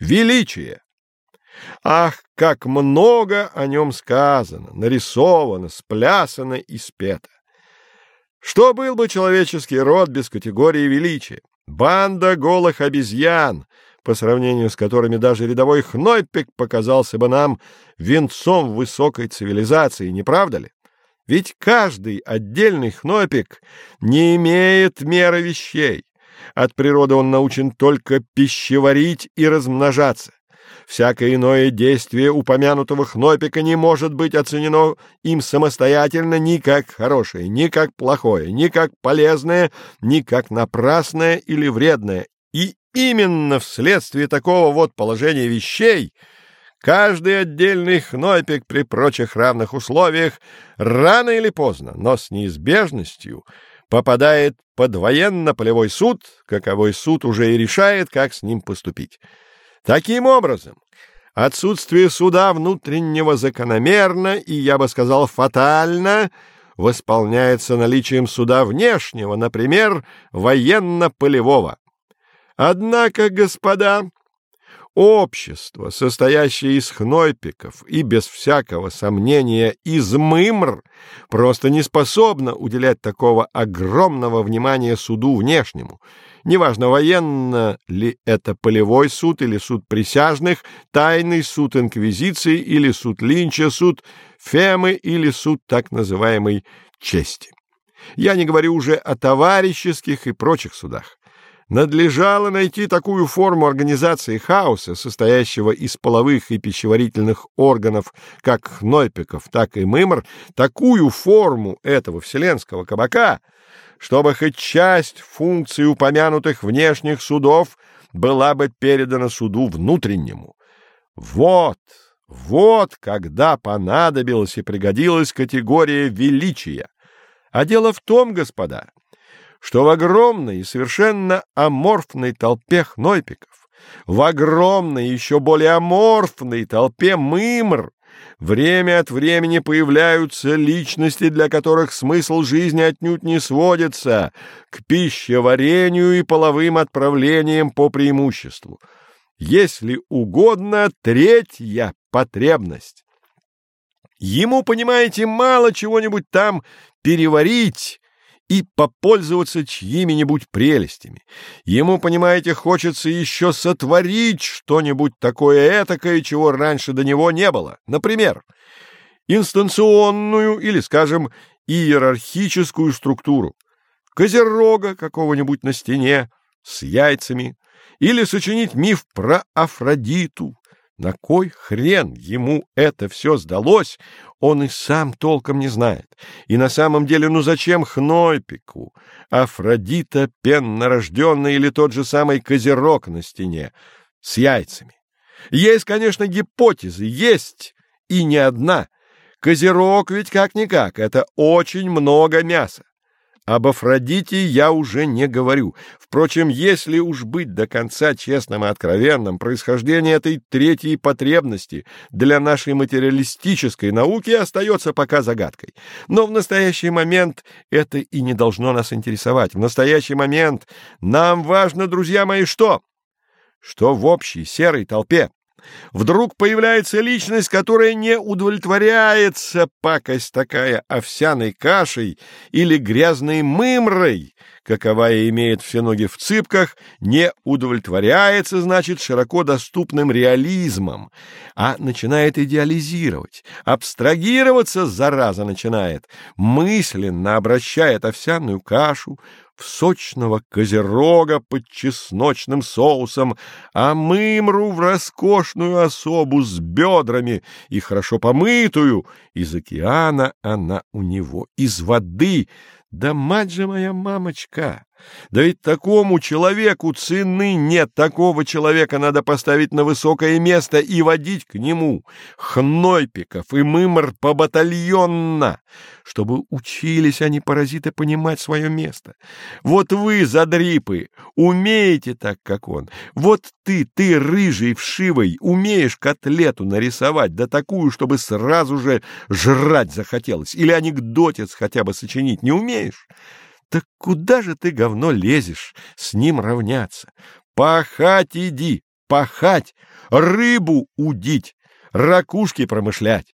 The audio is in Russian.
величие. Ах, как много о нем сказано, нарисовано, сплясано и спето! Что был бы человеческий род без категории величия? Банда голых обезьян, по сравнению с которыми даже рядовой хнойпик показался бы нам венцом высокой цивилизации, не правда ли? Ведь каждый отдельный хнопик не имеет меры вещей. От природы он научен только пищеварить и размножаться. Всякое иное действие упомянутого хнопика не может быть оценено им самостоятельно ни как хорошее, ни как плохое, ни как полезное, ни как напрасное или вредное. И именно вследствие такого вот положения вещей каждый отдельный хнопик при прочих равных условиях рано или поздно, но с неизбежностью попадает под военно-полевой суд, каковой суд уже и решает, как с ним поступить. Таким образом, отсутствие суда внутреннего закономерно и, я бы сказал, фатально восполняется наличием суда внешнего, например, военно-полевого. Однако, господа, общество, состоящее из хнойпиков и, без всякого сомнения, из мымр, просто не способно уделять такого огромного внимания суду внешнему — Неважно, военно ли это полевой суд или суд присяжных, тайный суд инквизиции или суд Линча, суд Фемы или суд так называемой чести. Я не говорю уже о товарищеских и прочих судах. Надлежало найти такую форму организации хаоса, состоящего из половых и пищеварительных органов, как хнойпиков, так и мымр, такую форму этого вселенского кабака — чтобы хоть часть функций упомянутых внешних судов была бы передана суду внутреннему. Вот, вот когда понадобилась и пригодилась категория величия. А дело в том, господа, что в огромной и совершенно аморфной толпе хнойпиков, в огромной еще более аморфной толпе мымр Время от времени появляются личности, для которых смысл жизни отнюдь не сводится к пищеварению и половым отправлениям по преимуществу. Если угодно, третья потребность. Ему, понимаете, мало чего-нибудь там переварить, и попользоваться чьими-нибудь прелестями. Ему, понимаете, хочется еще сотворить что-нибудь такое этакое, чего раньше до него не было. Например, инстанционную или, скажем, иерархическую структуру, козерога какого-нибудь на стене с яйцами, или сочинить миф про Афродиту, на кой хрен ему это все сдалось, он и сам толком не знает. И на самом деле, ну зачем Хнойпику? Афродита пеннорожденная или тот же самый козерог на стене с яйцами? Есть, конечно, гипотезы, есть и не одна. Козерог ведь как-никак, это очень много мяса. Об Афродите я уже не говорю. Впрочем, если уж быть до конца честным и откровенным, происхождение этой третьей потребности для нашей материалистической науки остается пока загадкой. Но в настоящий момент это и не должно нас интересовать. В настоящий момент нам важно, друзья мои, что? Что в общей серой толпе Вдруг появляется личность, которая не удовлетворяется, пакость такая, овсяной кашей или грязной мымрой, каковая имеет все ноги в цыпках, не удовлетворяется, значит, широко доступным реализмом, а начинает идеализировать, абстрагироваться, зараза начинает, мысленно обращает овсяную кашу сочного козерога под чесночным соусом, а мымру в роскошную особу с бедрами и хорошо помытую. Из океана она у него, из воды — да мать же моя мамочка! Да ведь такому человеку цены нет, такого человека надо поставить на высокое место и водить к нему хнойпиков и мымр побатальонно, чтобы учились они, паразиты, понимать свое место. Вот вы, задрипы, умеете так, как он. Вот ты, ты, рыжий, вшивый, умеешь котлету нарисовать, да такую, чтобы сразу же жрать захотелось, или анекдотец хотя бы сочинить не умеешь? Так куда же ты, говно, лезешь с ним равняться? Пахать иди, пахать, рыбу удить, ракушки промышлять.